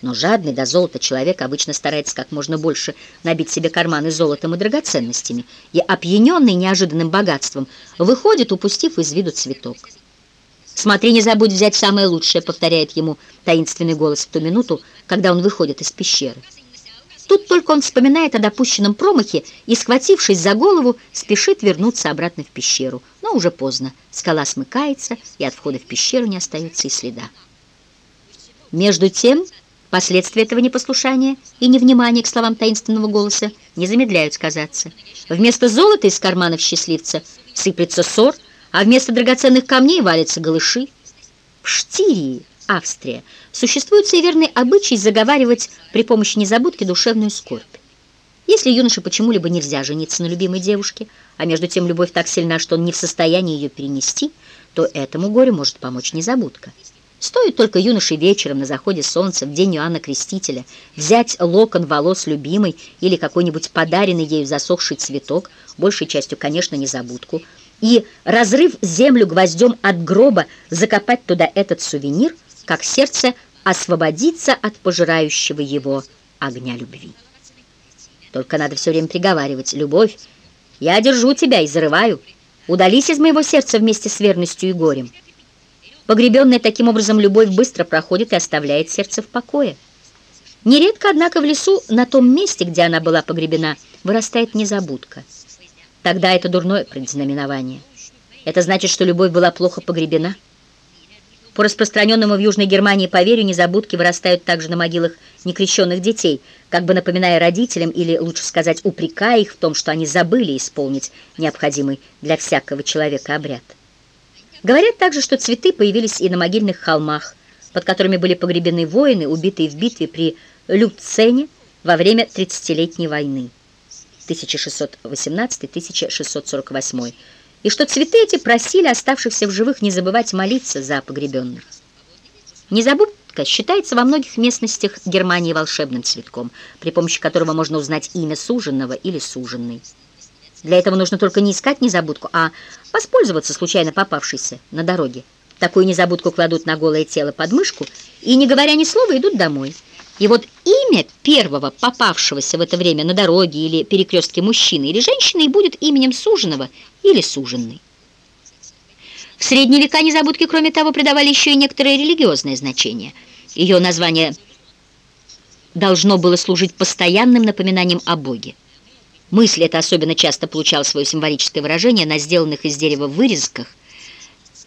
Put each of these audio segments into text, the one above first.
Но жадный до золота человек обычно старается как можно больше набить себе карманы золотом и драгоценностями, и, опьяненный неожиданным богатством, выходит, упустив из виду цветок. «Смотри, не забудь взять самое лучшее», — повторяет ему таинственный голос в ту минуту, когда он выходит из пещеры. Тут только он вспоминает о допущенном промахе и, схватившись за голову, спешит вернуться обратно в пещеру. Но уже поздно. Скала смыкается, и от входа в пещеру не остается и следа. Между тем... Последствия этого непослушания и невнимания к словам таинственного голоса не замедляют сказаться. Вместо золота из карманов счастливца сыплется ссор, а вместо драгоценных камней валятся голыши. В Штирии, Австрия, существует суеверный обычай заговаривать при помощи незабудки душевную скорбь. Если юноше почему-либо нельзя жениться на любимой девушке, а между тем любовь так сильна, что он не в состоянии ее перенести, то этому горю может помочь незабудка. Стоит только юноше вечером на заходе солнца в день Иоанна Крестителя взять локон волос любимой или какой-нибудь подаренный ею засохший цветок, большей частью, конечно, незабудку, и, разрыв землю гвоздем от гроба, закопать туда этот сувенир, как сердце освободиться от пожирающего его огня любви. Только надо все время приговаривать, «Любовь, я держу тебя и зарываю, удались из моего сердца вместе с верностью и горем». Погребенная таким образом любовь быстро проходит и оставляет сердце в покое. Нередко, однако, в лесу, на том месте, где она была погребена, вырастает незабудка. Тогда это дурное предзнаменование. Это значит, что любовь была плохо погребена. По распространенному в Южной Германии поверью, незабудки вырастают также на могилах некрещенных детей, как бы напоминая родителям, или, лучше сказать, упрекая их в том, что они забыли исполнить необходимый для всякого человека обряд. Говорят также, что цветы появились и на могильных холмах, под которыми были погребены воины, убитые в битве при Люцене во время Тридцатилетней войны 1618-1648, и что цветы эти просили оставшихся в живых не забывать молиться за погребенных. Незабудка считается во многих местностях Германии волшебным цветком, при помощи которого можно узнать имя суженного или суженной. Для этого нужно только не искать незабудку, а воспользоваться случайно попавшейся на дороге. Такую незабудку кладут на голое тело под мышку и, не говоря ни слова, идут домой. И вот имя первого попавшегося в это время на дороге или перекрестке мужчины или женщины и будет именем суженого или суженной. В средние века незабудке, кроме того, придавали еще и некоторое религиозное значение. Ее название должно было служить постоянным напоминанием о Боге. Мысль эта особенно часто получала свое символическое выражение на сделанных из дерева вырезках,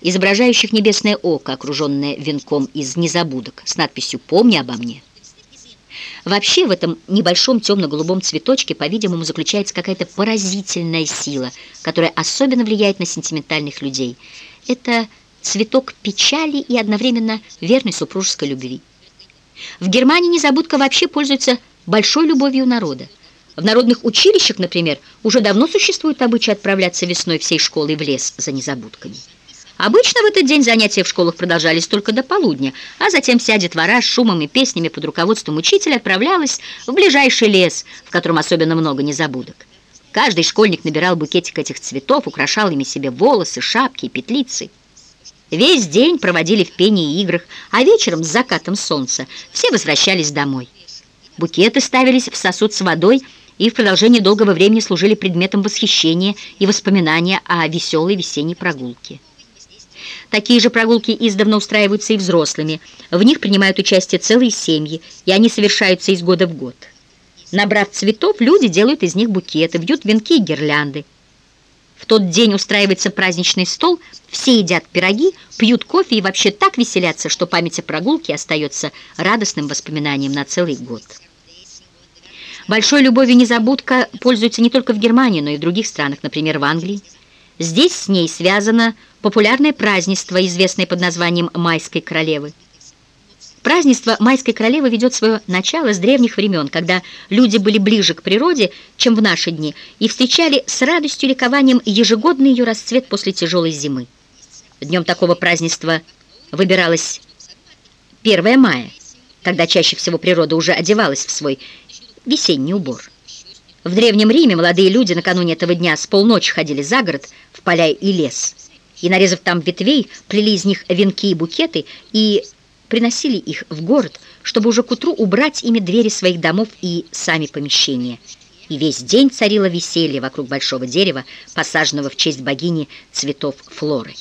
изображающих небесное око, окруженное венком из незабудок, с надписью «Помни обо мне». Вообще в этом небольшом темно-голубом цветочке, по-видимому, заключается какая-то поразительная сила, которая особенно влияет на сентиментальных людей. Это цветок печали и одновременно верной супружеской любви. В Германии незабудка вообще пользуется большой любовью народа. В народных училищах, например, уже давно существует обычай отправляться весной всей школы в лес за незабудками. Обычно в этот день занятия в школах продолжались только до полудня, а затем вся детвора с шумом и песнями под руководством учителя отправлялась в ближайший лес, в котором особенно много незабудок. Каждый школьник набирал букетик этих цветов, украшал ими себе волосы, шапки и петлицы. Весь день проводили в пении и играх, а вечером с закатом солнца все возвращались домой. Букеты ставились в сосуд с водой и в продолжение долгого времени служили предметом восхищения и воспоминания о веселой весенней прогулке. Такие же прогулки издавна устраиваются и взрослыми. В них принимают участие целые семьи, и они совершаются из года в год. Набрав цветов, люди делают из них букеты, вьют венки и гирлянды. В тот день устраивается праздничный стол, все едят пироги, пьют кофе и вообще так веселятся, что память о прогулке остается радостным воспоминанием на целый год. Большой любовью незабудка пользуется не только в Германии, но и в других странах, например, в Англии. Здесь с ней связано популярное празднество, известное под названием «Майской королевы». Празднество Майской королевы ведет свое начало с древних времен, когда люди были ближе к природе, чем в наши дни, и встречали с радостью и ликованием ежегодный ее расцвет после тяжелой зимы. Днем такого празднества выбиралось 1 мая, когда чаще всего природа уже одевалась в свой весенний убор. В Древнем Риме молодые люди накануне этого дня с полночи ходили за город, в поля и лес, и, нарезав там ветвей, плели из них венки и букеты, и приносили их в город, чтобы уже к утру убрать ими двери своих домов и сами помещения. И весь день царило веселье вокруг большого дерева, посаженного в честь богини цветов Флоры.